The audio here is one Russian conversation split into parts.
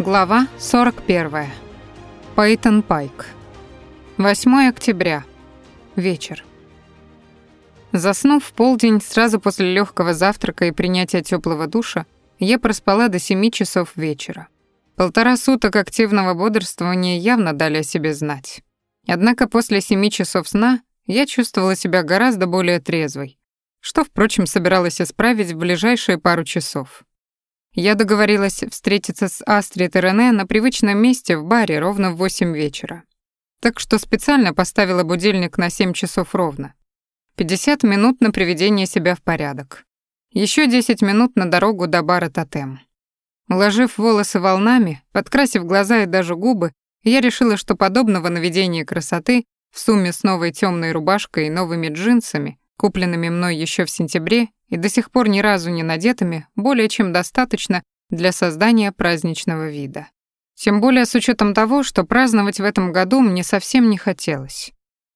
Глава 41. Пейтон Пайк. 8 октября. Вечер. Заснув в полдень сразу после легкого завтрака и принятия теплого душа, я проспала до 7 часов вечера. Полтора суток активного бодрствования явно дали о себе знать. Однако после 7 часов сна я чувствовала себя гораздо более трезвой, что, впрочем, собиралась исправить в ближайшие пару часов. Я договорилась встретиться с Астрид и Рене на привычном месте в баре ровно в 8 вечера. Так что специально поставила будильник на 7 часов ровно. 50 минут на приведение себя в порядок. Еще 10 минут на дорогу до бара «Тотем». Уложив волосы волнами, подкрасив глаза и даже губы, я решила, что подобного наведения красоты в сумме с новой темной рубашкой и новыми джинсами, купленными мной еще в сентябре, и до сих пор ни разу не надетыми, более чем достаточно для создания праздничного вида. Тем более с учетом того, что праздновать в этом году мне совсем не хотелось.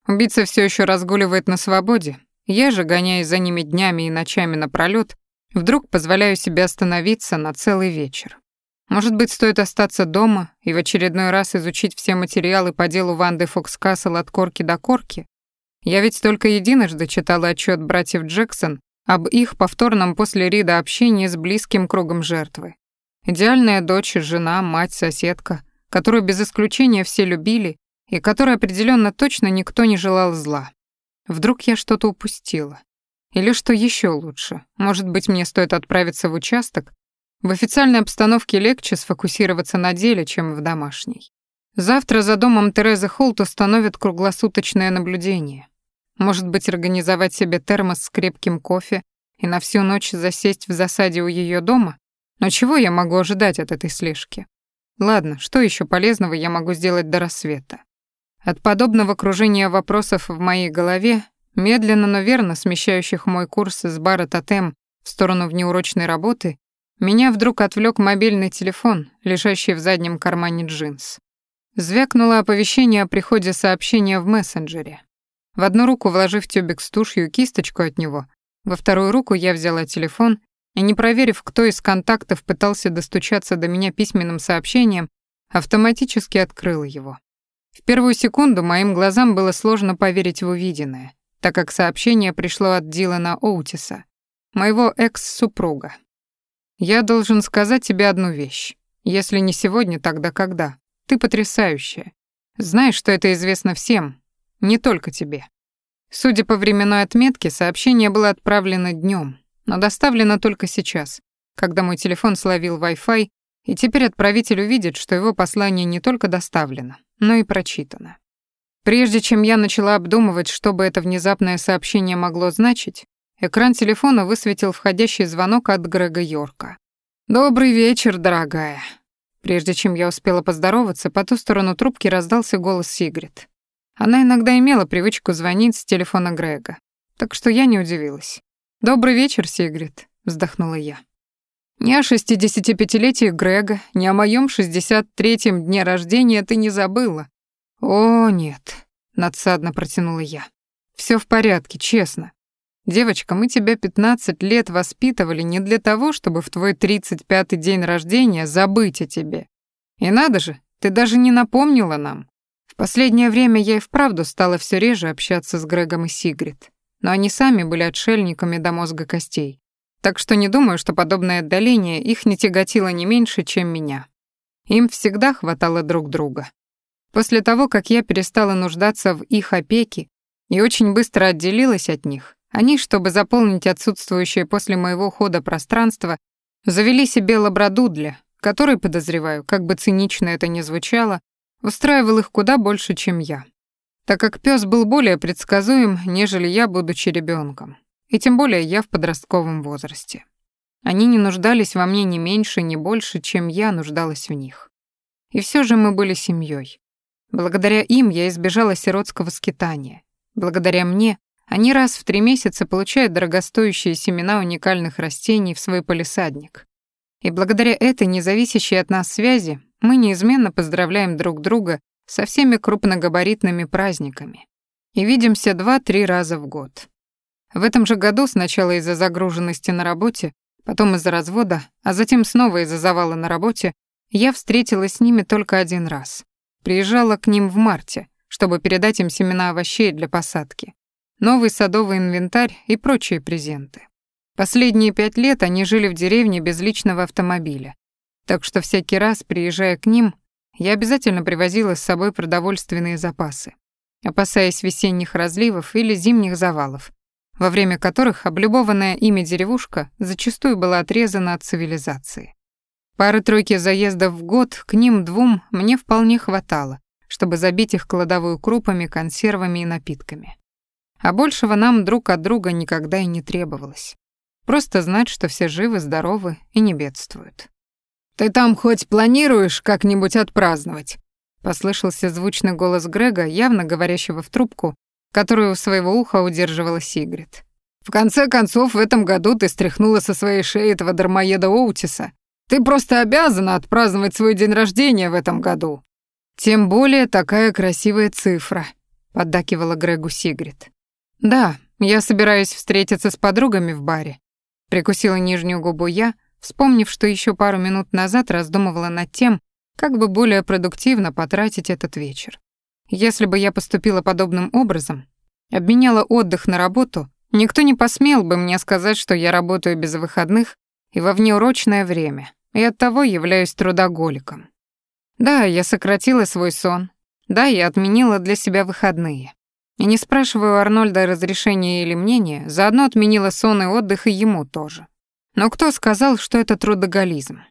Убийца все еще разгуливает на свободе, я же, гоняясь за ними днями и ночами напролёт, вдруг позволяю себе остановиться на целый вечер. Может быть, стоит остаться дома и в очередной раз изучить все материалы по делу Ванды Фокскасл от корки до корки? Я ведь только единожды читала отчет братьев Джексон об их повторном после Рида общении с близким кругом жертвы. Идеальная дочь, жена, мать, соседка, которую без исключения все любили и которой определенно точно никто не желал зла. Вдруг я что-то упустила. Или что еще лучше, может быть, мне стоит отправиться в участок? В официальной обстановке легче сфокусироваться на деле, чем в домашней. Завтра за домом Терезы Холт установят круглосуточное наблюдение. Может быть, организовать себе термос с крепким кофе и на всю ночь засесть в засаде у ее дома? Но чего я могу ожидать от этой слежки? Ладно, что еще полезного я могу сделать до рассвета? От подобного кружения вопросов в моей голове, медленно, но верно смещающих мой курс с бара «Тотем» в сторону внеурочной работы, меня вдруг отвлек мобильный телефон, лежащий в заднем кармане джинс. Звякнуло оповещение о приходе сообщения в мессенджере. В одну руку вложив тюбик с тушью и кисточку от него, во вторую руку я взяла телефон и, не проверив, кто из контактов пытался достучаться до меня письменным сообщением, автоматически открыла его. В первую секунду моим глазам было сложно поверить в увиденное, так как сообщение пришло от Дилана Оутиса, моего экс-супруга. «Я должен сказать тебе одну вещь. Если не сегодня, тогда когда? Ты потрясающая. Знаешь, что это известно всем, не только тебе. Судя по временной отметке, сообщение было отправлено днем, но доставлено только сейчас, когда мой телефон словил Wi-Fi, и теперь отправитель увидит, что его послание не только доставлено, но и прочитано. Прежде чем я начала обдумывать, что бы это внезапное сообщение могло значить, экран телефона высветил входящий звонок от Грега Йорка. «Добрый вечер, дорогая». Прежде чем я успела поздороваться, по ту сторону трубки раздался голос Сигрид. Она иногда имела привычку звонить с телефона Грега, так что я не удивилась. «Добрый вечер, Сигрид», — вздохнула я. «Ни о шестидесятипятилетии Грега, ни о моем шестьдесят третьем дне рождения ты не забыла». «О, нет», — надсадно протянула я. Все в порядке, честно. Девочка, мы тебя пятнадцать лет воспитывали не для того, чтобы в твой тридцать пятый день рождения забыть о тебе. И надо же, ты даже не напомнила нам последнее время я и вправду стала все реже общаться с Грегом и Сигрид, но они сами были отшельниками до мозга костей. Так что не думаю, что подобное отдаление их не тяготило не меньше, чем меня. Им всегда хватало друг друга. После того, как я перестала нуждаться в их опеке и очень быстро отделилась от них, они, чтобы заполнить отсутствующее после моего ухода пространство, завели себе лабрадудля, который, подозреваю, как бы цинично это ни звучало, устраивал их куда больше, чем я, так как пес был более предсказуем, нежели я, будучи ребенком, и тем более я в подростковом возрасте. Они не нуждались во мне ни меньше, ни больше, чем я нуждалась в них. И все же мы были семьей. Благодаря им я избежала сиротского скитания. Благодаря мне они раз в три месяца получают дорогостоящие семена уникальных растений в свой полисадник. И благодаря этой независящей от нас связи мы неизменно поздравляем друг друга со всеми крупногабаритными праздниками и видимся два-три раза в год. В этом же году сначала из-за загруженности на работе, потом из-за развода, а затем снова из-за завала на работе, я встретилась с ними только один раз. Приезжала к ним в марте, чтобы передать им семена овощей для посадки, новый садовый инвентарь и прочие презенты. Последние пять лет они жили в деревне без личного автомобиля, так что всякий раз, приезжая к ним, я обязательно привозила с собой продовольственные запасы, опасаясь весенних разливов или зимних завалов, во время которых облюбованная ими деревушка зачастую была отрезана от цивилизации. Пары-тройки заездов в год к ним двум мне вполне хватало, чтобы забить их кладовую крупами, консервами и напитками. А большего нам друг от друга никогда и не требовалось. Просто знать, что все живы, здоровы и не бедствуют. «Ты там хоть планируешь как-нибудь отпраздновать?» Послышался звучный голос Грега, явно говорящего в трубку, которую у своего уха удерживала Сигрид. «В конце концов, в этом году ты стряхнула со своей шеи этого дармоеда Оутиса. Ты просто обязана отпраздновать свой день рождения в этом году». «Тем более такая красивая цифра», — поддакивала Грегу Сигрид. «Да, я собираюсь встретиться с подругами в баре». Прикусила нижнюю губу я, вспомнив, что еще пару минут назад раздумывала над тем, как бы более продуктивно потратить этот вечер. Если бы я поступила подобным образом, обменяла отдых на работу, никто не посмел бы мне сказать, что я работаю без выходных и во внеурочное время, и оттого являюсь трудоголиком. Да, я сократила свой сон. Да, я отменила для себя выходные. И не спрашивая у Арнольда разрешения или мнения, заодно отменила сон и отдых и ему тоже. Но кто сказал, что это трудоголизм?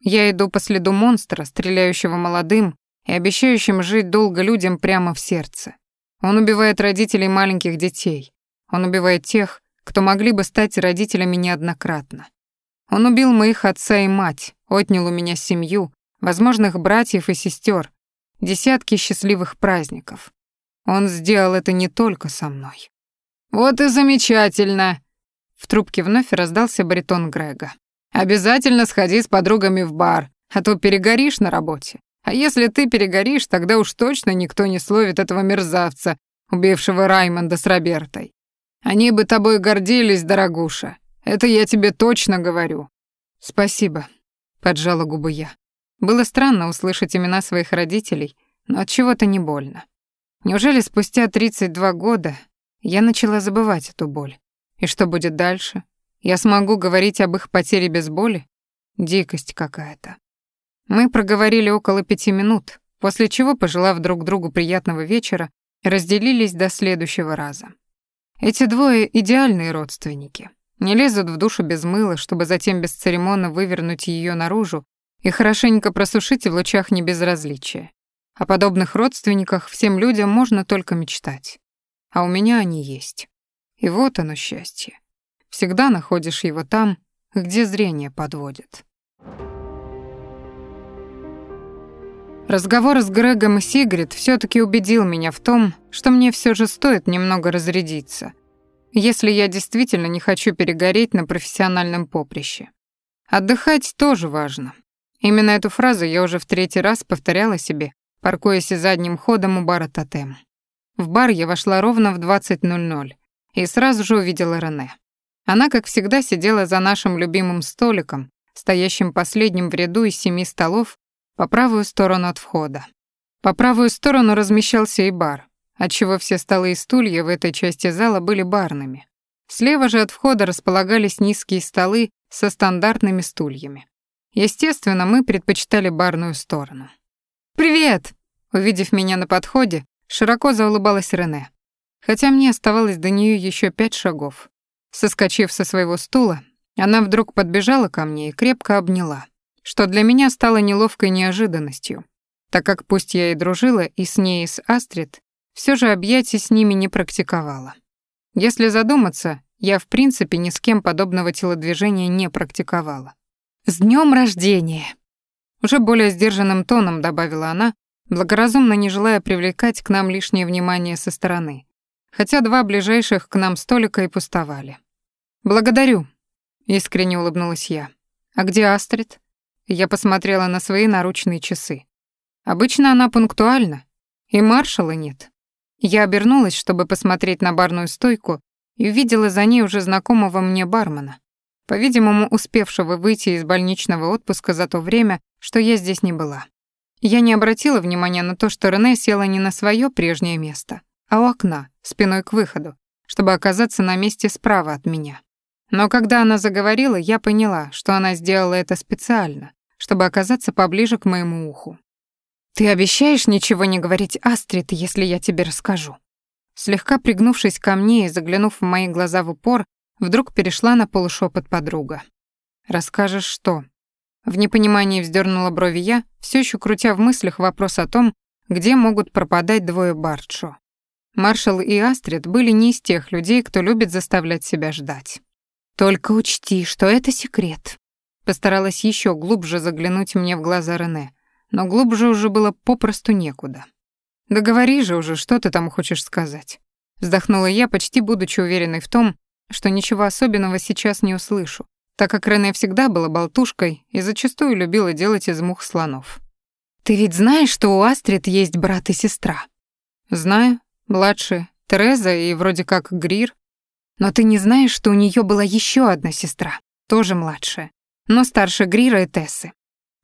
Я иду по следу монстра, стреляющего молодым и обещающим жить долго людям прямо в сердце. Он убивает родителей маленьких детей. Он убивает тех, кто могли бы стать родителями неоднократно. Он убил моих отца и мать, отнял у меня семью, возможных братьев и сестер, десятки счастливых праздников. Он сделал это не только со мной. «Вот и замечательно!» В трубке вновь раздался баритон Грега. «Обязательно сходи с подругами в бар, а то перегоришь на работе. А если ты перегоришь, тогда уж точно никто не словит этого мерзавца, убившего Раймонда с Робертой. Они бы тобой гордились, дорогуша. Это я тебе точно говорю». «Спасибо», — поджала губы я. Было странно услышать имена своих родителей, но от чего-то не больно. Неужели спустя 32 года я начала забывать эту боль? И что будет дальше? Я смогу говорить об их потере без боли? Дикость какая-то. Мы проговорили около пяти минут, после чего, пожелав друг другу приятного вечера, разделились до следующего раза. Эти двое — идеальные родственники. Не лезут в душу без мыла, чтобы затем бесцеремонно вывернуть ее наружу и хорошенько просушить в лучах небезразличия. О подобных родственниках всем людям можно только мечтать. А у меня они есть. И вот оно счастье. Всегда находишь его там, где зрение подводит. Разговор с Грегом и Сигрид все таки убедил меня в том, что мне все же стоит немного разрядиться, если я действительно не хочу перегореть на профессиональном поприще. Отдыхать тоже важно. Именно эту фразу я уже в третий раз повторяла себе, паркуясь задним ходом у бара «Тотем». В бар я вошла ровно в 20.00 и сразу же увидела Рене. Она, как всегда, сидела за нашим любимым столиком, стоящим последним в ряду из семи столов по правую сторону от входа. По правую сторону размещался и бар, отчего все столы и стулья в этой части зала были барными. Слева же от входа располагались низкие столы со стандартными стульями. Естественно, мы предпочитали барную сторону. «Привет!» Увидев меня на подходе, широко заулыбалась Рене. Хотя мне оставалось до нее еще пять шагов. Соскочив со своего стула, она вдруг подбежала ко мне и крепко обняла, что для меня стало неловкой неожиданностью, так как пусть я и дружила и с ней, и с Астрид, все же объятий с ними не практиковала. Если задуматься, я в принципе ни с кем подобного телодвижения не практиковала. «С днем рождения!» Уже более сдержанным тоном добавила она, благоразумно не желая привлекать к нам лишнее внимание со стороны, хотя два ближайших к нам столика и пустовали. «Благодарю», — искренне улыбнулась я. «А где Астрид?» Я посмотрела на свои наручные часы. Обычно она пунктуальна, и маршала нет. Я обернулась, чтобы посмотреть на барную стойку, и увидела за ней уже знакомого мне бармена, по-видимому, успевшего выйти из больничного отпуска за то время, что я здесь не была. Я не обратила внимания на то, что Рене села не на свое прежнее место, а у окна, спиной к выходу, чтобы оказаться на месте справа от меня. Но когда она заговорила, я поняла, что она сделала это специально, чтобы оказаться поближе к моему уху. «Ты обещаешь ничего не говорить Астрид, если я тебе расскажу?» Слегка пригнувшись ко мне и заглянув в мои глаза в упор, вдруг перешла на полушепот подруга. «Расскажешь что?» В непонимании вздернула брови я, все еще крутя в мыслях вопрос о том, где могут пропадать двое Бартшо. Маршал и Астрид были не из тех людей, кто любит заставлять себя ждать. «Только учти, что это секрет». Постаралась еще глубже заглянуть мне в глаза Рене, но глубже уже было попросту некуда. «Да говори же уже, что ты там хочешь сказать?» Вздохнула я, почти будучи уверенной в том, что ничего особенного сейчас не услышу, так как Рене всегда была болтушкой и зачастую любила делать из мух слонов. «Ты ведь знаешь, что у Астрид есть брат и сестра?» «Знаю. Младшие. Тереза и вроде как Грир. Но ты не знаешь, что у нее была еще одна сестра, тоже младшая, но старше Грира и Тессы.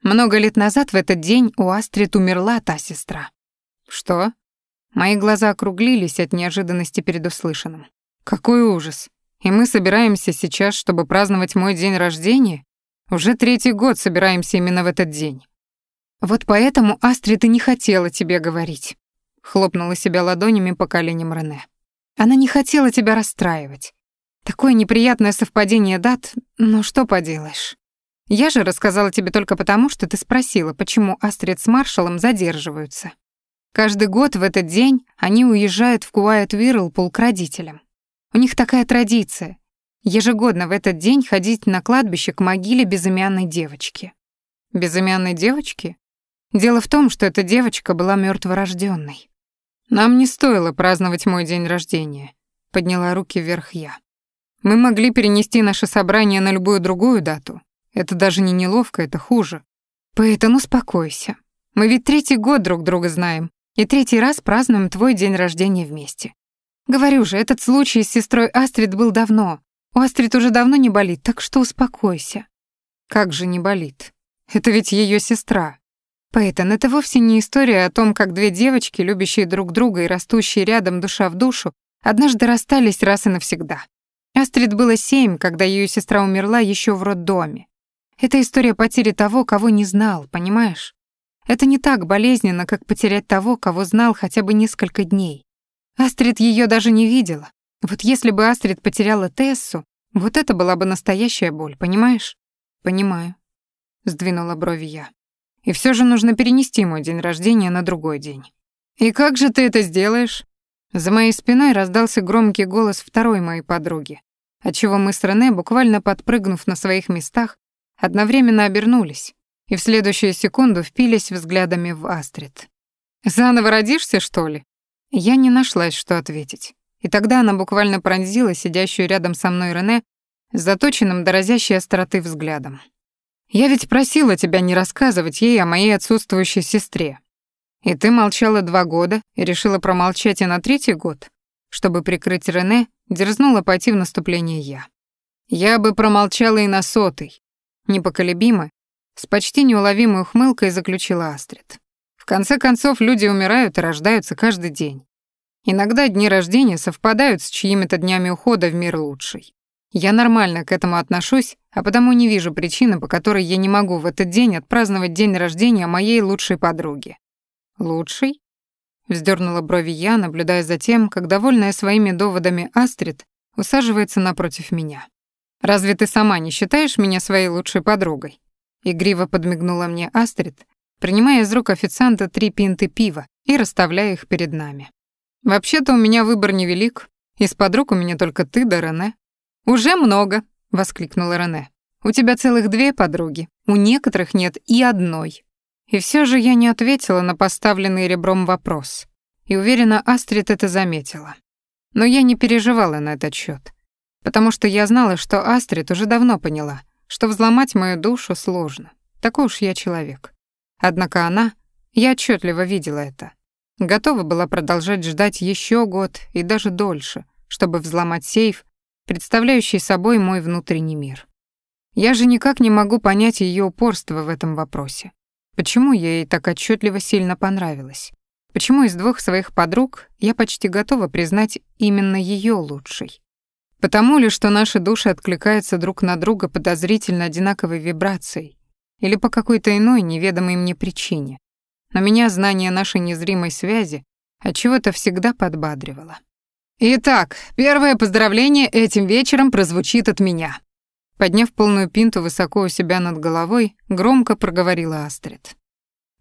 Много лет назад в этот день у Астрид умерла та сестра». «Что?» Мои глаза округлились от неожиданности перед услышанным. «Какой ужас! И мы собираемся сейчас, чтобы праздновать мой день рождения? Уже третий год собираемся именно в этот день. Вот поэтому Астрид и не хотела тебе говорить. Хлопнула себя ладонями по коленям Рене. Она не хотела тебя расстраивать. Такое неприятное совпадение дат, но что поделаешь. Я же рассказала тебе только потому, что ты спросила, почему Астрид с Маршалом задерживаются. Каждый год в этот день они уезжают в Куайт Вирлпул к родителям. У них такая традиция — ежегодно в этот день ходить на кладбище к могиле безымянной девочки. Безымянной девочки? Дело в том, что эта девочка была мертворожденной. Нам не стоило праздновать мой день рождения, подняла руки вверх я. Мы могли перенести наше собрание на любую другую дату. Это даже не неловко, это хуже. Поэтому успокойся. Мы ведь третий год друг друга знаем, и третий раз празднуем твой день рождения вместе. Говорю же, этот случай с сестрой Астрид был давно. У Астрид уже давно не болит, так что успокойся. Как же не болит? Это ведь ее сестра. Пейтон, это вовсе не история о том, как две девочки, любящие друг друга и растущие рядом душа в душу, однажды расстались раз и навсегда. Астрид было семь, когда ее сестра умерла еще в роддоме. Это история потери того, кого не знал, понимаешь? Это не так болезненно, как потерять того, кого знал хотя бы несколько дней. Астрид ее даже не видела. Вот если бы Астрид потеряла Тессу, вот это была бы настоящая боль, понимаешь? Понимаю. Сдвинула брови я. И все же нужно перенести мой день рождения на другой день. И как же ты это сделаешь? За моей спиной раздался громкий голос второй моей подруги, отчего мы с Рене, буквально подпрыгнув на своих местах, одновременно обернулись и в следующую секунду впились взглядами в Астрид. «Заново родишься, что ли?» Я не нашлась, что ответить. И тогда она буквально пронзила сидящую рядом со мной Рене с заточенным до разящей остроты взглядом. «Я ведь просила тебя не рассказывать ей о моей отсутствующей сестре. И ты молчала два года и решила промолчать и на третий год, чтобы прикрыть Рене, дерзнула пойти в наступление я. Я бы промолчала и на сотый. Непоколебимо, с почти неуловимой ухмылкой заключила Астрид. В конце концов, люди умирают и рождаются каждый день. Иногда дни рождения совпадают с чьими-то днями ухода в мир лучший. Я нормально к этому отношусь, а потому не вижу причины, по которой я не могу в этот день отпраздновать день рождения моей лучшей подруги. «Лучший?» — вздернула брови я, наблюдая за тем, как, довольная своими доводами Астрид, усаживается напротив меня. «Разве ты сама не считаешь меня своей лучшей подругой?» Игриво подмигнула мне Астрид, принимая из рук официанта три пинты пива и расставляя их перед нами. «Вообще-то у меня выбор невелик. Из подруг у меня только ты да Рене». «Уже много», — воскликнула Рене. «У тебя целых две подруги, у некоторых нет и одной». И все же я не ответила на поставленный ребром вопрос. И уверена, Астрид это заметила. Но я не переживала на этот счет, потому что я знала, что Астрид уже давно поняла, что взломать мою душу сложно. Такой уж я человек. Однако она, я отчетливо видела это, готова была продолжать ждать еще год и даже дольше, чтобы взломать сейф, представляющий собой мой внутренний мир. Я же никак не могу понять ее упорство в этом вопросе. Почему я ей так отчетливо сильно понравилась? Почему из двух своих подруг я почти готова признать именно ее лучшей? Потому ли, что наши души откликаются друг на друга подозрительно одинаковой вибрацией, или по какой-то иной неведомой мне причине? Но меня знание нашей незримой связи от чего-то всегда подбадривало. Итак, первое поздравление этим вечером прозвучит от меня. Подняв полную пинту высоко у себя над головой, громко проговорила Астрид.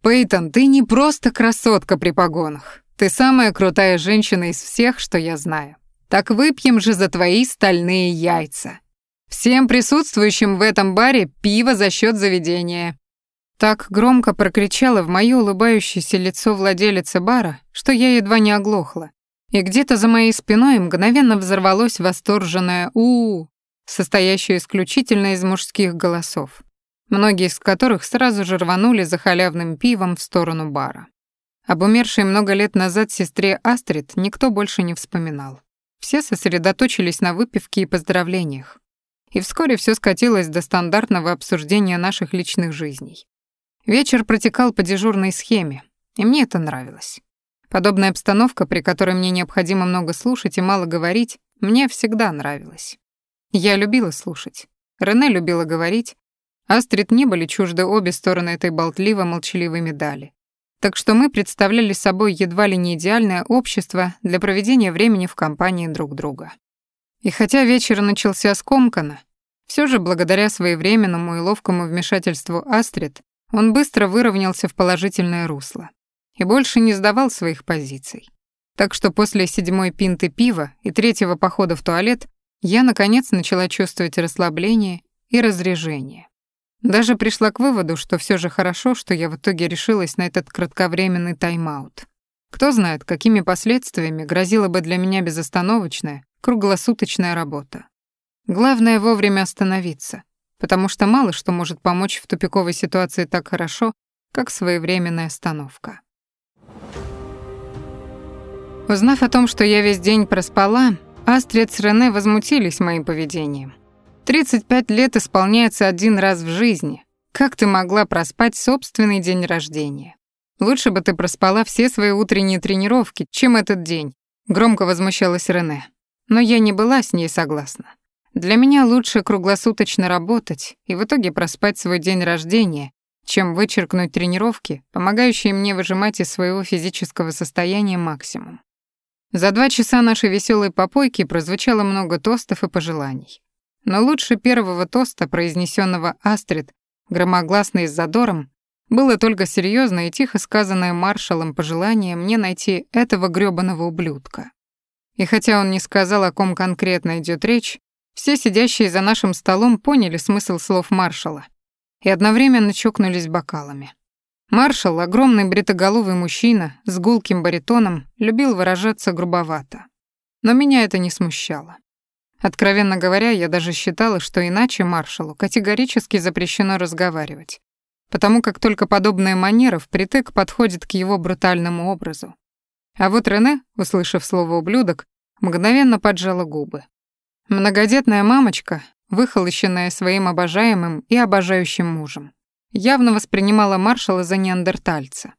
Пейтон, ты не просто красотка при погонах. Ты самая крутая женщина из всех, что я знаю. Так выпьем же за твои стальные яйца. Всем присутствующим в этом баре пиво за счет заведения». Так громко прокричала в моё улыбающееся лицо владелица бара, что я едва не оглохла. И где-то за моей спиной мгновенно взорвалось восторженное у, -у, -у состоящее исключительно из мужских голосов, многие из которых сразу же рванули за халявным пивом в сторону бара. Об умершей много лет назад сестре Астрид никто больше не вспоминал. Все сосредоточились на выпивке и поздравлениях. И вскоре все скатилось до стандартного обсуждения наших личных жизней. Вечер протекал по дежурной схеме, и мне это нравилось. Подобная обстановка, при которой мне необходимо много слушать и мало говорить, мне всегда нравилась. Я любила слушать. Рене любила говорить. Астрид не были чужды обе стороны этой болтливо-молчаливой медали. Так что мы представляли собой едва ли не идеальное общество для проведения времени в компании друг друга. И хотя вечер начался скомканно, все же благодаря своевременному и ловкому вмешательству Астрид он быстро выровнялся в положительное русло и больше не сдавал своих позиций. Так что после седьмой пинты пива и третьего похода в туалет я, наконец, начала чувствовать расслабление и разрежение. Даже пришла к выводу, что все же хорошо, что я в итоге решилась на этот кратковременный тайм-аут. Кто знает, какими последствиями грозила бы для меня безостановочная, круглосуточная работа. Главное вовремя остановиться, потому что мало что может помочь в тупиковой ситуации так хорошо, как своевременная остановка. Узнав о том, что я весь день проспала, Астрид с Рене возмутились моим поведением. 35 лет исполняется один раз в жизни. Как ты могла проспать собственный день рождения? Лучше бы ты проспала все свои утренние тренировки, чем этот день, громко возмущалась Рене. Но я не была с ней согласна. Для меня лучше круглосуточно работать и в итоге проспать свой день рождения, чем вычеркнуть тренировки, помогающие мне выжимать из своего физического состояния максимум. За два часа нашей веселой попойки прозвучало много тостов и пожеланий. Но лучше первого тоста, произнесенного Астрид, громогласно и с задором, было только серьезное и тихо сказанное маршалом пожелание мне найти этого грёбаного ублюдка. И хотя он не сказал, о ком конкретно идет речь, все сидящие за нашим столом поняли смысл слов маршала и одновременно чокнулись бокалами. Маршал, огромный бритоголовый мужчина с гулким баритоном, любил выражаться грубовато. Но меня это не смущало. Откровенно говоря, я даже считала, что иначе маршалу категорически запрещено разговаривать, потому как только подобная манера впритык подходит к его брутальному образу. А вот Рене, услышав слово «ублюдок», мгновенно поджала губы. Многодетная мамочка, выхолощенная своим обожаемым и обожающим мужем, явно воспринимала маршала за неандертальца.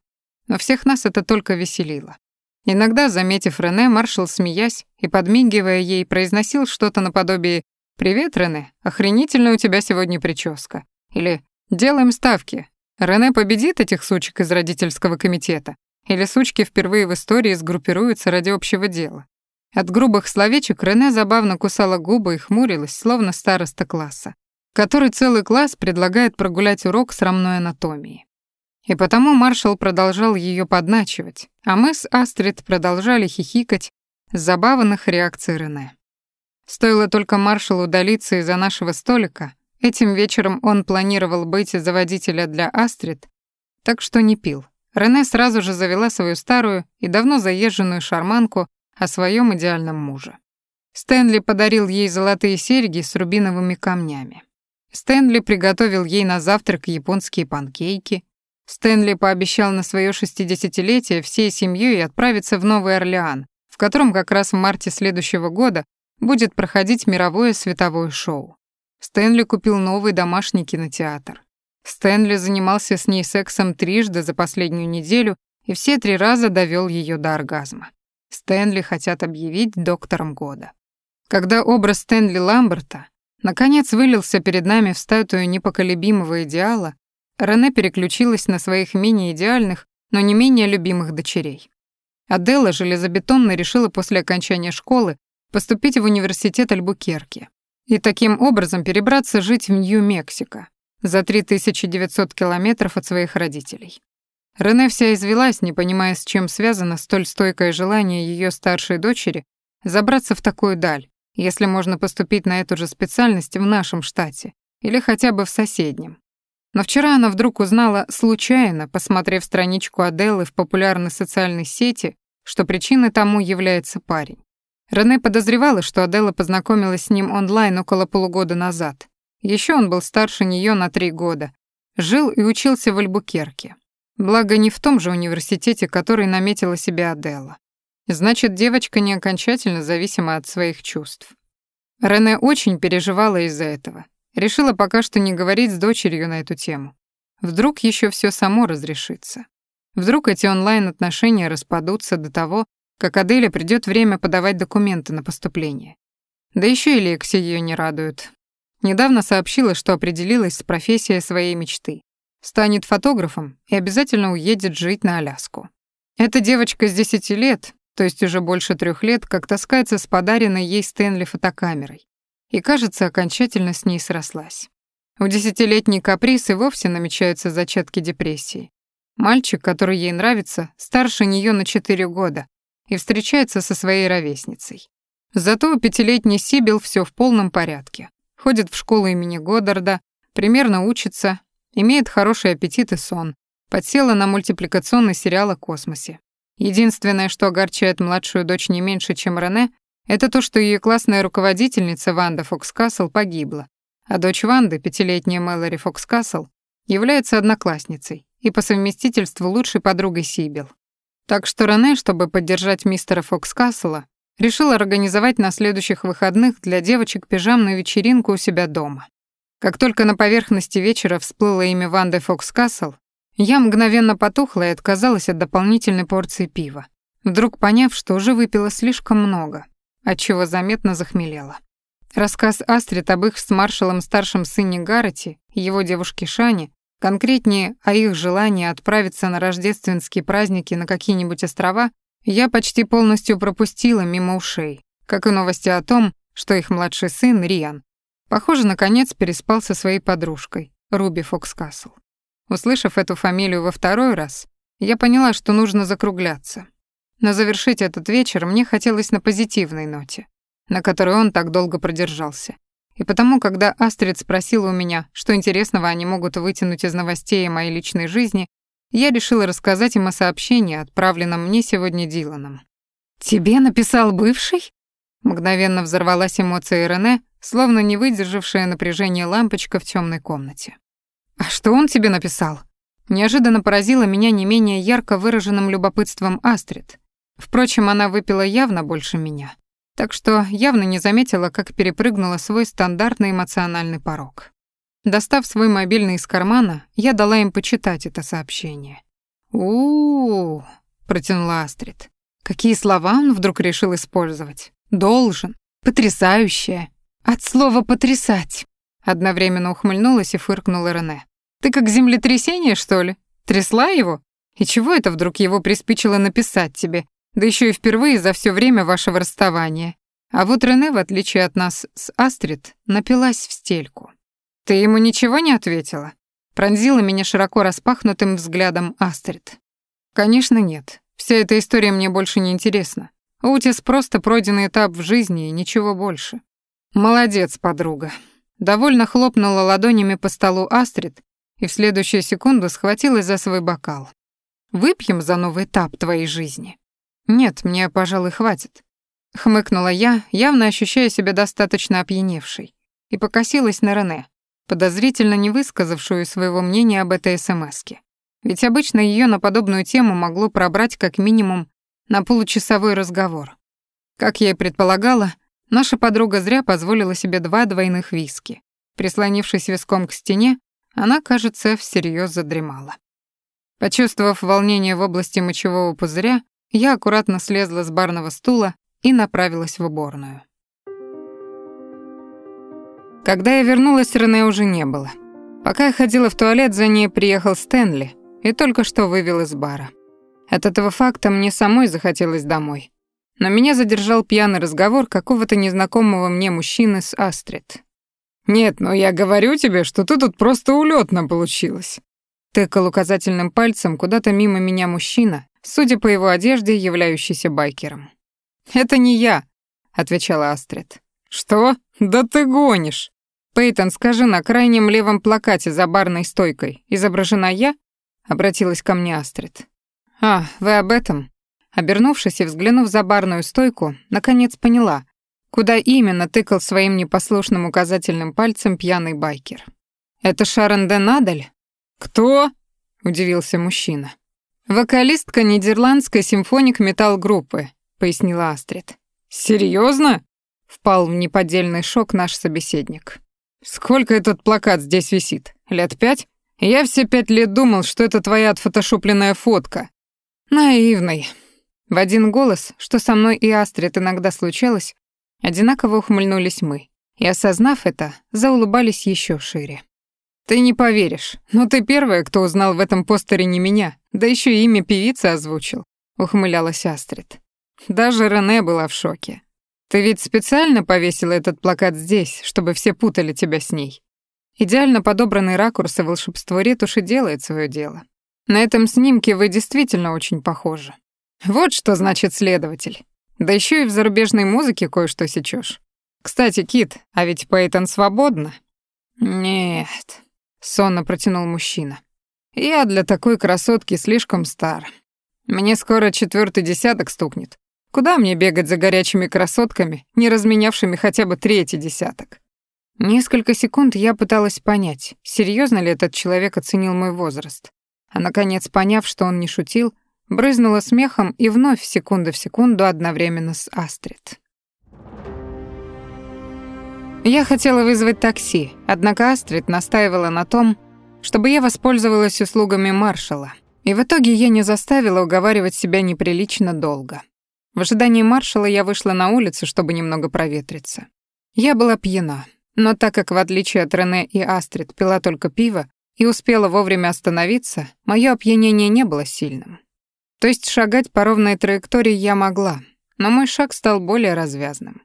Но всех нас это только веселило. Иногда, заметив Рене, маршал, смеясь и подмигивая ей, произносил что-то наподобие «Привет, Рене, охренительная у тебя сегодня прическа» или «Делаем ставки. Рене победит этих сучек из родительского комитета» или «Сучки впервые в истории сгруппируются ради общего дела». От грубых словечек Рене забавно кусала губы и хмурилась, словно староста класса, который целый класс предлагает прогулять урок срамной анатомии. И потому маршал продолжал ее подначивать, а мы с Астрид продолжали хихикать с забавных реакций Рене. Стоило только маршалу удалиться из-за нашего столика, этим вечером он планировал быть за водителя для Астрид, так что не пил. Рене сразу же завела свою старую и давно заезженную шарманку о своем идеальном муже. Стэнли подарил ей золотые серьги с рубиновыми камнями. Стэнли приготовил ей на завтрак японские панкейки, Стэнли пообещал на свое шестидесятилетие всей семьей отправиться в Новый Орлеан, в котором как раз в марте следующего года будет проходить мировое световое шоу. Стэнли купил новый домашний кинотеатр. Стэнли занимался с ней сексом трижды за последнюю неделю и все три раза довел ее до оргазма. Стэнли хотят объявить доктором года. Когда образ Стэнли Ламберта наконец вылился перед нами в статую непоколебимого идеала, Рене переключилась на своих менее идеальных, но не менее любимых дочерей. Аделла железобетонно решила после окончания школы поступить в университет Альбукерки и таким образом перебраться жить в Нью-Мексико за 3900 километров от своих родителей. Рене вся извелась, не понимая, с чем связано столь стойкое желание ее старшей дочери забраться в такую даль, если можно поступить на эту же специальность в нашем штате или хотя бы в соседнем. Но вчера она вдруг узнала случайно, посмотрев страничку Аделлы в популярной социальной сети, что причиной тому является парень. Рене подозревала, что Аделла познакомилась с ним онлайн около полугода назад. Еще он был старше нее на три года. Жил и учился в Альбукерке. Благо, не в том же университете, который наметила себе Аделла. Значит, девочка не окончательно зависима от своих чувств. Рене очень переживала из-за этого. Решила пока что не говорить с дочерью на эту тему. Вдруг еще все само разрешится. Вдруг эти онлайн-отношения распадутся до того, как Аделе придет время подавать документы на поступление. Да еще и Лекси ее не радует. Недавно сообщила, что определилась с профессией своей мечты станет фотографом и обязательно уедет жить на Аляску. Эта девочка с 10 лет, то есть уже больше трех лет, как таскается с подаренной ей Стэнли фотокамерой. И, кажется, окончательно с ней срослась. У десятилетней каприз и вовсе намечаются зачатки депрессии. Мальчик, который ей нравится, старше нее на 4 года и встречается со своей ровесницей. Зато у пятилетней Сибил все в полном порядке. Ходит в школу имени Годдарда, примерно учится Имеет хороший аппетит и сон. Подсела на мультипликационный сериал о космосе. Единственное, что огорчает младшую дочь не меньше, чем Рене, это то, что ее классная руководительница Ванда Фокскасл погибла, а дочь Ванды, пятилетняя Мэлори Фокскасл, является одноклассницей и по совместительству лучшей подругой Сибил. Так что Рене, чтобы поддержать мистера Фокскасла, решил организовать на следующих выходных для девочек пижамную вечеринку у себя дома. Как только на поверхности вечера всплыло имя Ванды Фокскасл, я мгновенно потухла и отказалась от дополнительной порции пива, вдруг поняв, что уже выпила слишком много, отчего заметно захмелела. Рассказ Астрид об их с маршалом старшем сыне Гаррети и его девушке Шане, конкретнее о их желании отправиться на рождественские праздники на какие-нибудь острова, я почти полностью пропустила мимо ушей, как и новости о том, что их младший сын, Риан, Похоже, наконец переспал со своей подружкой, Руби Фокскасл. Услышав эту фамилию во второй раз, я поняла, что нужно закругляться. Но завершить этот вечер мне хотелось на позитивной ноте, на которой он так долго продержался. И потому, когда Астрид спросила у меня, что интересного они могут вытянуть из новостей моей личной жизни, я решила рассказать им о сообщении, отправленном мне сегодня Диланом. «Тебе написал бывший?» Мгновенно взорвалась эмоция Рене, словно не выдержавшая напряжение лампочка в темной комнате. «А что он тебе написал?» Неожиданно поразила меня не менее ярко выраженным любопытством Астрид. Впрочем, она выпила явно больше меня, так что явно не заметила, как перепрыгнула свой стандартный эмоциональный порог. Достав свой мобильный из кармана, я дала им почитать это сообщение. у протянула Астрид. Какие слова он вдруг решил использовать? «Должен», «потрясающее», «От слова «потрясать», — одновременно ухмыльнулась и фыркнула Рене. «Ты как землетрясение, что ли? Трясла его? И чего это вдруг его приспичило написать тебе? Да еще и впервые за все время вашего расставания». А вот Рене, в отличие от нас с Астрид, напилась в стельку. «Ты ему ничего не ответила?» Пронзила меня широко распахнутым взглядом Астрид. «Конечно нет. Вся эта история мне больше не интересна. Утис просто пройденный этап в жизни и ничего больше. «Молодец, подруга». Довольно хлопнула ладонями по столу Астрид и в следующую секунду схватилась за свой бокал. «Выпьем за новый этап твоей жизни?» «Нет, мне, пожалуй, хватит». Хмыкнула я, явно ощущая себя достаточно опьяневшей, и покосилась на Рене, подозрительно не высказавшую своего мнения об этой СМСке. Ведь обычно ее на подобную тему могло пробрать как минимум на получасовой разговор. Как я и предполагала, Наша подруга зря позволила себе два двойных виски. Прислонившись виском к стене, она, кажется, всерьез задремала. Почувствовав волнение в области мочевого пузыря, я аккуратно слезла с барного стула и направилась в уборную. Когда я вернулась, Рене уже не было. Пока я ходила в туалет, за ней приехал Стэнли и только что вывел из бара. От этого факта мне самой захотелось домой. Но меня задержал пьяный разговор какого-то незнакомого мне мужчины с Астрид. «Нет, но я говорю тебе, что ты тут просто улетно получилось». Тыкал указательным пальцем куда-то мимо меня мужчина, судя по его одежде, являющийся байкером. «Это не я», — отвечала Астрид. «Что? Да ты гонишь!» «Пейтон, скажи, на крайнем левом плакате за барной стойкой изображена я?» — обратилась ко мне Астрид. «А, вы об этом?» Обернувшись и взглянув за барную стойку, наконец поняла, куда именно тыкал своим непослушным указательным пальцем пьяный байкер. «Это Шарон де Надаль?» «Кто?» — удивился мужчина. «Вокалистка нидерландской симфоник-металл-группы», — пояснила Астрид. «Серьезно?» — впал в неподдельный шок наш собеседник. «Сколько этот плакат здесь висит? Лет пять? Я все пять лет думал, что это твоя отфотошопленная фотка». «Наивный». В один голос, что со мной и Астрид иногда случалось, одинаково ухмыльнулись мы. И, осознав это, заулыбались еще шире. «Ты не поверишь, но ты первая, кто узнал в этом постере не меня, да еще и имя певицы озвучил», — ухмылялась Астрид. Даже Рене была в шоке. «Ты ведь специально повесила этот плакат здесь, чтобы все путали тебя с ней?» Идеально подобранный ракурс и волшебство ретуши делает свое дело. На этом снимке вы действительно очень похожи. Вот что значит следователь. Да еще и в зарубежной музыке кое-что сечешь. Кстати, Кит, а ведь Пейтон свободна? Нет, сонно протянул мужчина. Я для такой красотки слишком стар. Мне скоро четвертый десяток стукнет. Куда мне бегать за горячими красотками, не разменявшими хотя бы третий десяток? Несколько секунд я пыталась понять, серьезно ли этот человек оценил мой возраст. А наконец, поняв, что он не шутил, брызнула смехом и вновь секунда в секунду одновременно с Астрид. Я хотела вызвать такси, однако Астрид настаивала на том, чтобы я воспользовалась услугами маршала, и в итоге я не заставила уговаривать себя неприлично долго. В ожидании маршала я вышла на улицу, чтобы немного проветриться. Я была пьяна, но так как, в отличие от Рене и Астрид, пила только пиво и успела вовремя остановиться, мое опьянение не было сильным. То есть шагать по ровной траектории я могла, но мой шаг стал более развязным.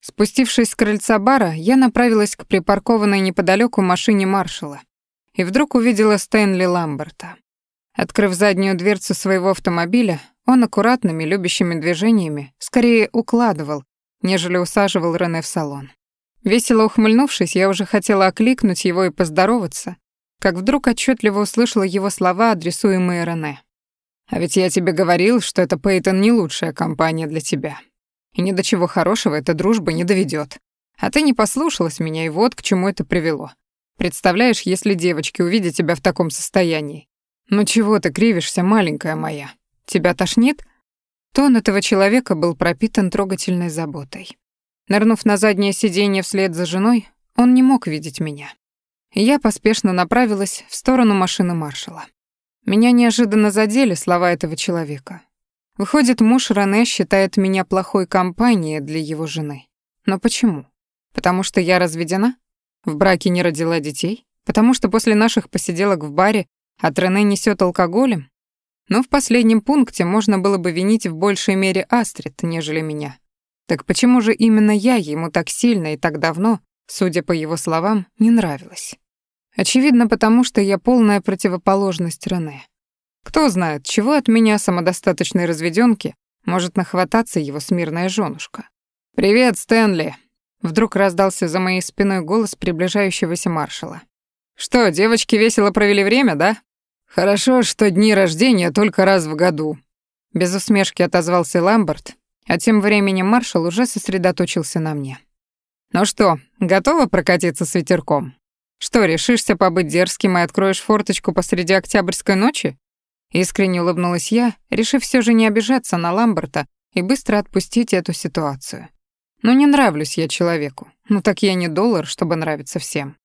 Спустившись с крыльца бара, я направилась к припаркованной неподалеку машине маршала и вдруг увидела Стэнли Ламберта. Открыв заднюю дверцу своего автомобиля, он аккуратными, любящими движениями скорее укладывал, нежели усаживал Рене в салон. Весело ухмыльнувшись, я уже хотела окликнуть его и поздороваться, как вдруг отчетливо услышала его слова, адресуемые Рене. «А ведь я тебе говорил, что это Пейтон не лучшая компания для тебя. И ни до чего хорошего эта дружба не доведет. А ты не послушалась меня, и вот к чему это привело. Представляешь, если девочки увидят тебя в таком состоянии? Ну чего ты кривишься, маленькая моя? Тебя тошнит?» Тон этого человека был пропитан трогательной заботой. Нырнув на заднее сиденье вслед за женой, он не мог видеть меня. Я поспешно направилась в сторону машины маршала. Меня неожиданно задели слова этого человека. Выходит, муж Рене считает меня плохой компанией для его жены. Но почему? Потому что я разведена? В браке не родила детей? Потому что после наших посиделок в баре от Рене несет алкоголем? Но в последнем пункте можно было бы винить в большей мере Астрид, нежели меня. Так почему же именно я ему так сильно и так давно, судя по его словам, не нравилась? Очевидно, потому что я полная противоположность Рене. Кто знает, чего от меня самодостаточной разведёнки может нахвататься его смирная жёнушка. «Привет, Стэнли!» Вдруг раздался за моей спиной голос приближающегося маршала. «Что, девочки весело провели время, да? Хорошо, что дни рождения только раз в году». Без усмешки отозвался Ламберт, а тем временем маршал уже сосредоточился на мне. «Ну что, готова прокатиться с ветерком? Что, решишься побыть дерзким и откроешь форточку посреди октябрьской ночи?» Искренне улыбнулась я, решив все же не обижаться на Ламберта и быстро отпустить эту ситуацию. «Ну не нравлюсь я человеку. Ну так я не доллар, чтобы нравиться всем».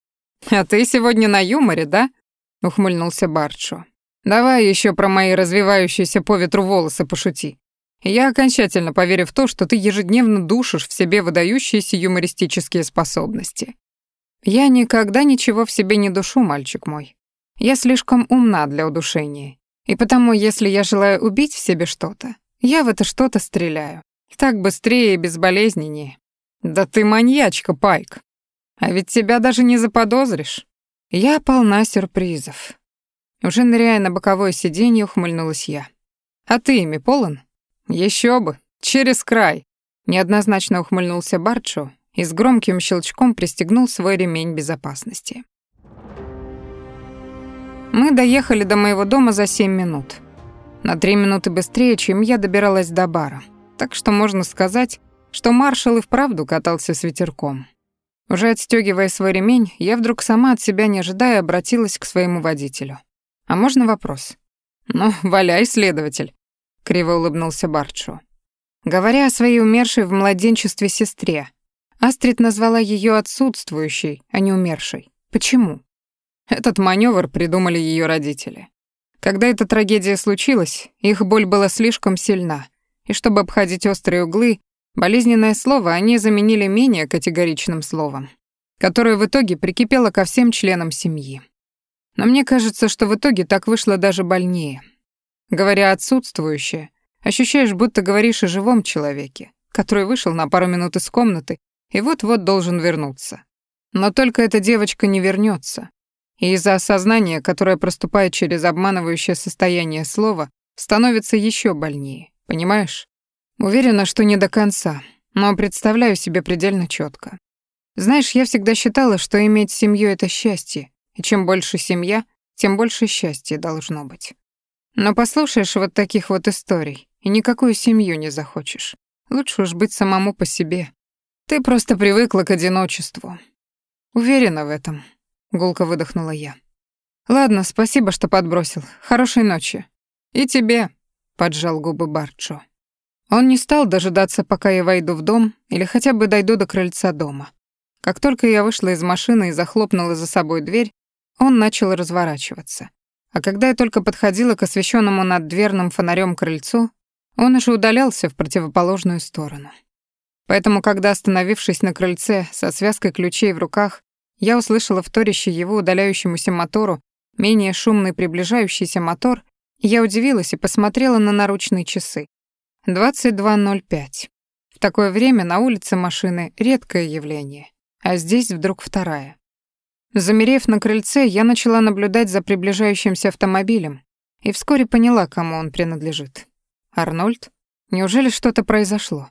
«А ты сегодня на юморе, да?» — ухмыльнулся Барчо. «Давай еще про мои развивающиеся по ветру волосы пошути. Я окончательно поверю в то, что ты ежедневно душишь в себе выдающиеся юмористические способности. Я никогда ничего в себе не душу, мальчик мой. Я слишком умна для удушения. И потому, если я желаю убить в себе что-то, я в это что-то стреляю. Так быстрее и безболезненнее. Да ты маньячка, Пайк. А ведь тебя даже не заподозришь. Я полна сюрпризов. Уже ныряя на боковое сиденье, ухмыльнулась я. А ты ими полон? Еще бы, через край. Неоднозначно ухмыльнулся Барчо и с громким щелчком пристегнул свой ремень безопасности. Мы доехали до моего дома за семь минут. На три минуты быстрее, чем я добиралась до бара. Так что можно сказать, что маршал и вправду катался с ветерком. Уже отстегивая свой ремень, я вдруг сама от себя не ожидая обратилась к своему водителю. «А можно вопрос?» «Ну, валяй, следователь», — криво улыбнулся Барчу. Говоря о своей умершей в младенчестве сестре, Астрид назвала ее отсутствующей, а не умершей. Почему? Этот маневр придумали ее родители. Когда эта трагедия случилась, их боль была слишком сильна, и чтобы обходить острые углы, болезненное слово они заменили менее категоричным словом, которое в итоге прикипело ко всем членам семьи. Но мне кажется, что в итоге так вышло даже больнее. Говоря «отсутствующее», ощущаешь, будто говоришь о живом человеке, который вышел на пару минут из комнаты и вот-вот должен вернуться. Но только эта девочка не вернется. И из-за осознания, которое проступает через обманывающее состояние слова, становится еще больнее, понимаешь? Уверена, что не до конца, но представляю себе предельно четко. Знаешь, я всегда считала, что иметь семью — это счастье, и чем больше семья, тем больше счастья должно быть. Но послушаешь вот таких вот историй, и никакую семью не захочешь. Лучше уж быть самому по себе, ты просто привыкла к одиночеству. Уверена в этом, гулко выдохнула я. Ладно, спасибо, что подбросил. Хорошей ночи. И тебе, поджал губы Барчо. Он не стал дожидаться, пока я войду в дом или хотя бы дойду до крыльца дома. Как только я вышла из машины и захлопнула за собой дверь, он начал разворачиваться. А когда я только подходила к освещенному над дверным фонарем крыльцу, он уже удалялся в противоположную сторону. Поэтому, когда, остановившись на крыльце со связкой ключей в руках, я услышала вторящий его удаляющемуся мотору менее шумный приближающийся мотор, я удивилась и посмотрела на наручные часы. 22.05. В такое время на улице машины редкое явление, а здесь вдруг вторая. Замерев на крыльце, я начала наблюдать за приближающимся автомобилем и вскоре поняла, кому он принадлежит. Арнольд? Неужели что-то произошло?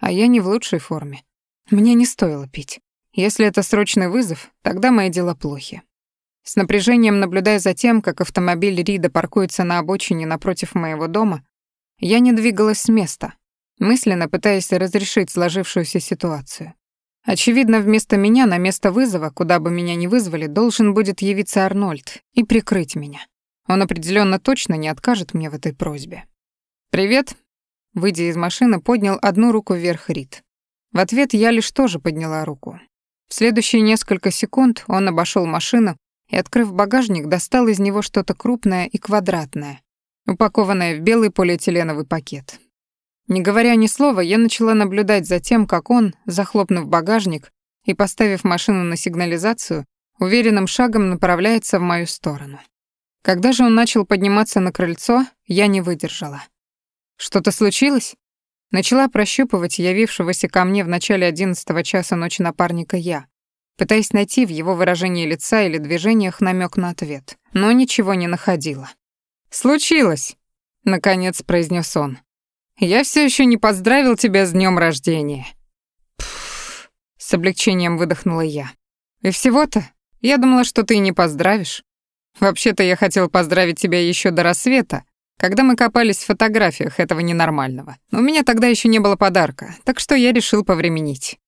А я не в лучшей форме. Мне не стоило пить. Если это срочный вызов, тогда мои дела плохи. С напряжением наблюдая за тем, как автомобиль Рида паркуется на обочине напротив моего дома, я не двигалась с места, мысленно пытаясь разрешить сложившуюся ситуацию. Очевидно, вместо меня на место вызова, куда бы меня ни вызвали, должен будет явиться Арнольд и прикрыть меня. Он определенно точно не откажет мне в этой просьбе. «Привет, Выйдя из машины, поднял одну руку вверх Рид. В ответ я лишь тоже подняла руку. В следующие несколько секунд он обошел машину и, открыв багажник, достал из него что-то крупное и квадратное, упакованное в белый полиэтиленовый пакет. Не говоря ни слова, я начала наблюдать за тем, как он, захлопнув багажник и поставив машину на сигнализацию, уверенным шагом направляется в мою сторону. Когда же он начал подниматься на крыльцо, я не выдержала. Что-то случилось? Начала прощупывать явившегося ко мне в начале одиннадцатого часа ночи напарника я, пытаясь найти в его выражении лица или движениях намек на ответ, но ничего не находила. «Случилось!» — наконец произнес он. «Я все еще не поздравил тебя с днем рождения». Пф, с облегчением выдохнула я. «И всего-то? Я думала, что ты не поздравишь. Вообще-то я хотел поздравить тебя еще до рассвета, когда мы копались в фотографиях этого ненормального. Но у меня тогда еще не было подарка, так что я решил повременить.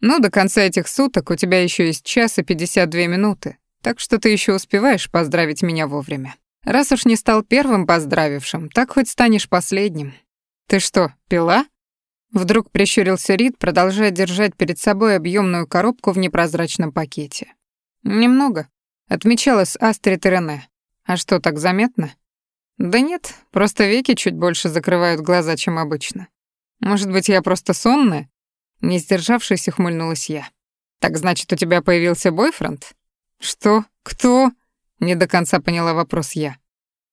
Ну, до конца этих суток у тебя еще есть час и 52 минуты, так что ты еще успеваешь поздравить меня вовремя. Раз уж не стал первым поздравившим, так хоть станешь последним. Ты что, пила? Вдруг прищурился Рид, продолжая держать перед собой объемную коробку в непрозрачном пакете. Немного. Отмечала с Астрид и Рене. А что, так заметно? Да нет, просто веки чуть больше закрывают глаза, чем обычно. Может быть, я просто сонная? Не сдержавшись, ухмыльнулась я. Так значит, у тебя появился бойфренд? Что? Кто? Не до конца поняла вопрос я.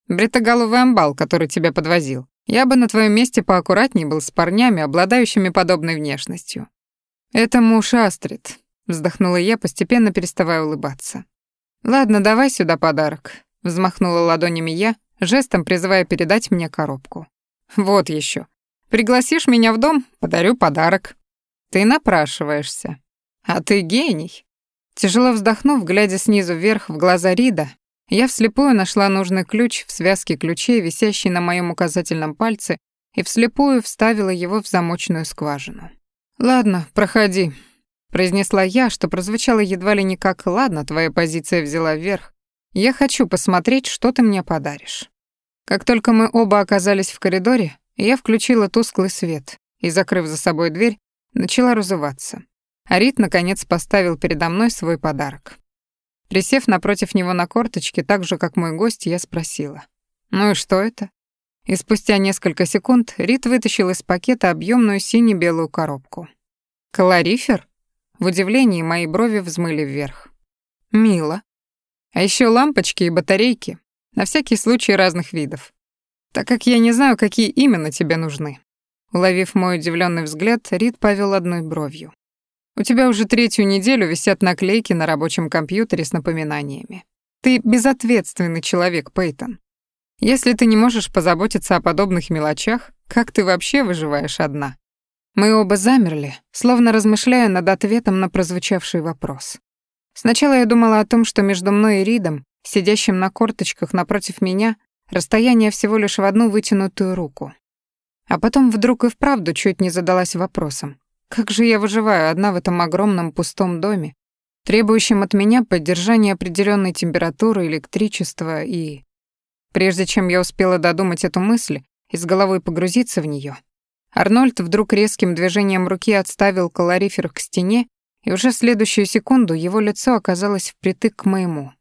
Бритоголовый амбал, который тебя подвозил. Я бы на твоем месте поаккуратнее был с парнями, обладающими подобной внешностью. Это муж Астрид, вздохнула я, постепенно переставая улыбаться. Ладно, давай сюда подарок, взмахнула ладонями я, жестом призывая передать мне коробку. Вот еще. Пригласишь меня в дом, подарю подарок. Ты напрашиваешься. А ты гений. Тяжело вздохнув, глядя снизу вверх в глаза Рида, я вслепую нашла нужный ключ в связке ключей, висящей на моем указательном пальце, и вслепую вставила его в замочную скважину. «Ладно, проходи», — произнесла я, что прозвучало едва ли не как «ладно, твоя позиция взяла вверх. Я хочу посмотреть, что ты мне подаришь». Как только мы оба оказались в коридоре, я включила тусклый свет и, закрыв за собой дверь, начала разуваться. Арит, наконец, поставил передо мной свой подарок. Присев напротив него на корточке, так же, как мой гость, я спросила. «Ну и что это?» И спустя несколько секунд Рит вытащил из пакета объемную сине-белую коробку. «Калорифер?» В удивлении мои брови взмыли вверх. «Мило. А еще лампочки и батарейки, на всякий случай разных видов. Так как я не знаю, какие именно тебе нужны». Уловив мой удивленный взгляд, Рит повел одной бровью. У тебя уже третью неделю висят наклейки на рабочем компьютере с напоминаниями. Ты безответственный человек, Пейтон. Если ты не можешь позаботиться о подобных мелочах, как ты вообще выживаешь одна? Мы оба замерли, словно размышляя над ответом на прозвучавший вопрос. Сначала я думала о том, что между мной и Ридом, сидящим на корточках напротив меня, расстояние всего лишь в одну вытянутую руку. А потом вдруг и вправду чуть не задалась вопросом, как же я выживаю одна в этом огромном пустом доме, требующем от меня поддержания определенной температуры, электричества и... Прежде чем я успела додумать эту мысль и с головой погрузиться в нее, Арнольд вдруг резким движением руки отставил калорифер к стене, и уже в следующую секунду его лицо оказалось впритык к моему,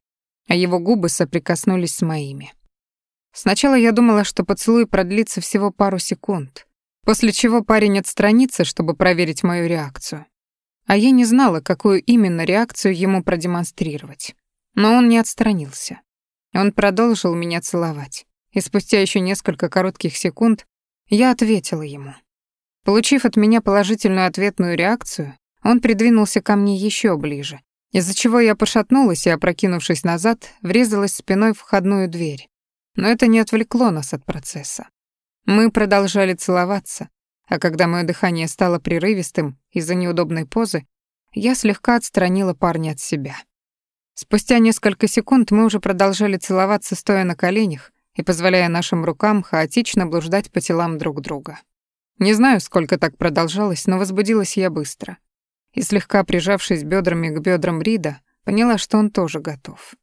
а его губы соприкоснулись с моими. Сначала я думала, что поцелуй продлится всего пару секунд, После чего парень отстранится, чтобы проверить мою реакцию. А я не знала, какую именно реакцию ему продемонстрировать. Но он не отстранился. Он продолжил меня целовать. И спустя еще несколько коротких секунд я ответила ему. Получив от меня положительную ответную реакцию, он придвинулся ко мне еще ближе, из-за чего я пошатнулась и, опрокинувшись назад, врезалась спиной в входную дверь. Но это не отвлекло нас от процесса. Мы продолжали целоваться, а когда мое дыхание стало прерывистым из-за неудобной позы, я слегка отстранила парня от себя. Спустя несколько секунд мы уже продолжали целоваться, стоя на коленях и позволяя нашим рукам хаотично блуждать по телам друг друга. Не знаю, сколько так продолжалось, но возбудилась я быстро. И слегка прижавшись бедрами к бедрам Рида, поняла, что он тоже готов.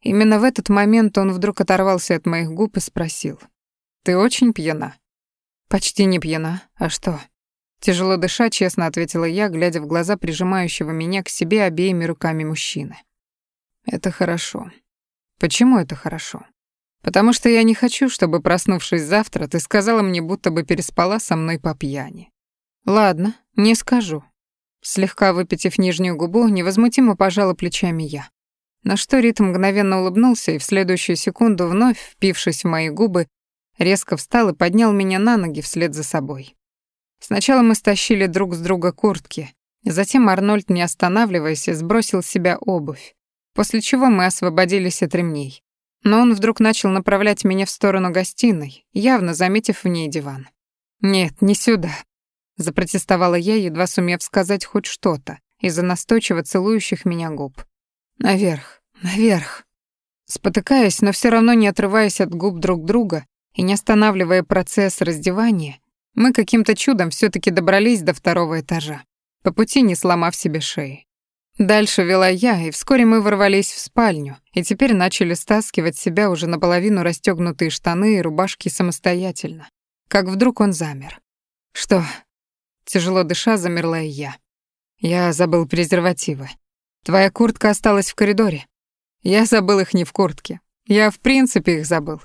Именно в этот момент он вдруг оторвался от моих губ и спросил. Ты очень пьяна. Почти не пьяна. А что? Тяжело дыша, честно ответила я, глядя в глаза прижимающего меня к себе обеими руками мужчины. Это хорошо. Почему это хорошо? Потому что я не хочу, чтобы, проснувшись завтра, ты сказала мне, будто бы переспала со мной по пьяни. Ладно, не скажу. Слегка выпитив нижнюю губу, невозмутимо пожала плечами я. На что Рит мгновенно улыбнулся и в следующую секунду, вновь впившись в мои губы, резко встал и поднял меня на ноги вслед за собой. Сначала мы стащили друг с друга куртки, затем Арнольд, не останавливаясь, сбросил с себя обувь, после чего мы освободились от ремней. Но он вдруг начал направлять меня в сторону гостиной, явно заметив в ней диван. «Нет, не сюда», — запротестовала я, едва сумев сказать хоть что-то из-за настойчиво целующих меня губ. «Наверх, наверх». Спотыкаясь, но все равно не отрываясь от губ друг друга, и не останавливая процесс раздевания, мы каким-то чудом все таки добрались до второго этажа, по пути не сломав себе шеи. Дальше вела я, и вскоре мы ворвались в спальню, и теперь начали стаскивать себя уже наполовину расстёгнутые штаны и рубашки самостоятельно. Как вдруг он замер. «Что?» Тяжело дыша, замерла и я. Я забыл презервативы. Твоя куртка осталась в коридоре. Я забыл их не в куртке. Я в принципе их забыл.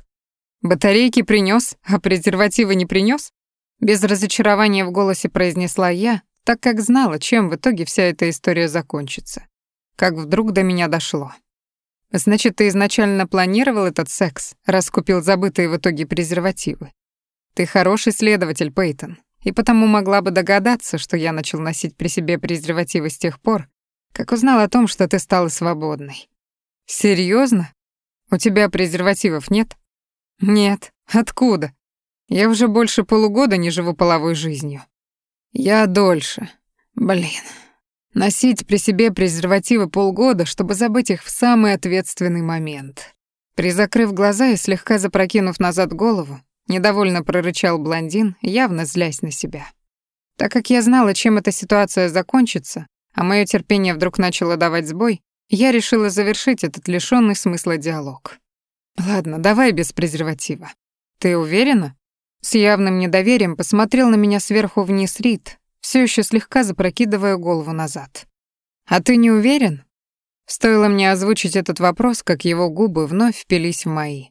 Батарейки принёс, а презервативы не принёс? Без разочарования в голосе произнесла я, так как знала, чем в итоге вся эта история закончится. Как вдруг до меня дошло. Значит, ты изначально планировал этот секс, раз купил забытые в итоге презервативы. Ты хороший следователь, Пейтон, и потому могла бы догадаться, что я начал носить при себе презервативы с тех пор, как узнал о том, что ты стала свободной. Серьезно? У тебя презервативов нет? Нет. Откуда? Я уже больше полугода не живу половой жизнью. Я дольше. Блин. Носить при себе презервативы полгода, чтобы забыть их в самый ответственный момент. Призакрыв глаза и слегка запрокинув назад голову, недовольно прорычал блондин, явно злясь на себя. Так как я знала, чем эта ситуация закончится, а мое терпение вдруг начало давать сбой, я решила завершить этот лишённый смысла диалог. Ладно, давай без презерватива. Ты уверена? С явным недоверием посмотрел на меня сверху вниз Рид, все еще слегка запрокидывая голову назад. «А ты не уверен?» Стоило мне озвучить этот вопрос, как его губы вновь впились в мои.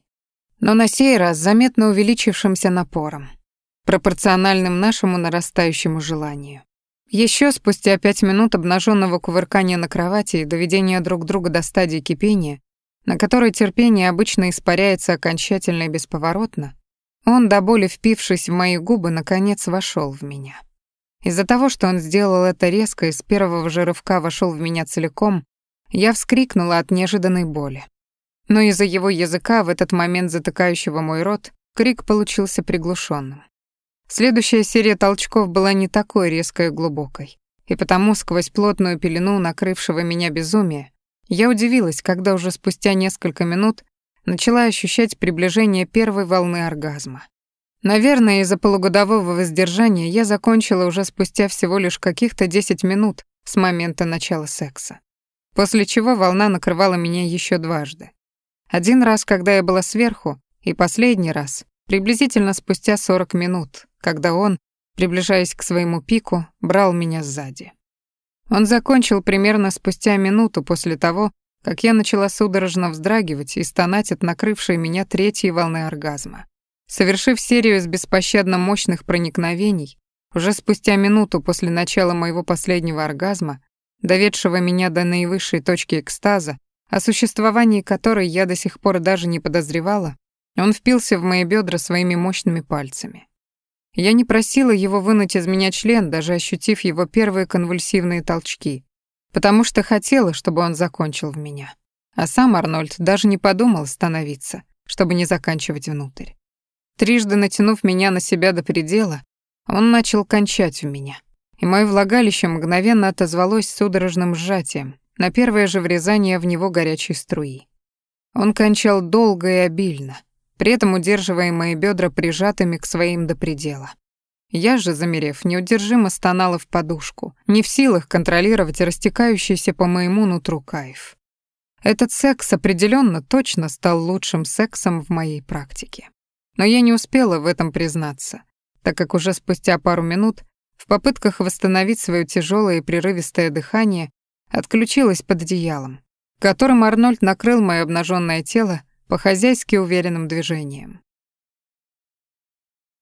Но на сей раз заметно увеличившимся напором, пропорциональным нашему нарастающему желанию. Еще спустя пять минут обнаженного кувыркания на кровати и доведения друг друга до стадии кипения, на которой терпение обычно испаряется окончательно и бесповоротно, он, до боли впившись в мои губы, наконец вошел в меня. Из-за того, что он сделал это резко и с первого же рывка вошел в меня целиком, я вскрикнула от неожиданной боли. Но из-за его языка, в этот момент затыкающего мой рот, крик получился приглушенным. Следующая серия толчков была не такой резкой и глубокой, и потому сквозь плотную пелену накрывшего меня безумия я удивилась, когда уже спустя несколько минут начала ощущать приближение первой волны оргазма. Наверное, из-за полугодового воздержания я закончила уже спустя всего лишь каких-то 10 минут с момента начала секса. После чего волна накрывала меня еще дважды. Один раз, когда я была сверху, и последний раз, приблизительно спустя 40 минут, когда он, приближаясь к своему пику, брал меня сзади. Он закончил примерно спустя минуту после того, как я начала судорожно вздрагивать и стонать от накрывшей меня третьей волны оргазма. Совершив серию из беспощадно мощных проникновений, уже спустя минуту после начала моего последнего оргазма, доведшего меня до наивысшей точки экстаза, о существовании которой я до сих пор даже не подозревала, он впился в мои бедра своими мощными пальцами. Я не просила его вынуть из меня член, даже ощутив его первые конвульсивные толчки, потому что хотела, чтобы он закончил в меня. А сам Арнольд даже не подумал остановиться, чтобы не заканчивать внутрь. Трижды натянув меня на себя до предела, он начал кончать в меня, и мое влагалище мгновенно отозвалось судорожным сжатием на первое же врезание в него горячей струи. Он кончал долго и обильно, при этом удерживая мои бедра прижатыми к своим до предела. Я же, замерев, неудержимо стонала в подушку, не в силах контролировать растекающийся по моему нутру кайф. Этот секс определенно точно стал лучшим сексом в моей практике. Но я не успела в этом признаться, так как уже спустя пару минут в попытках восстановить свое тяжелое и прерывистое дыхание отключилась под одеялом, которым Арнольд накрыл мое обнаженное тело по хозяйски уверенным движением.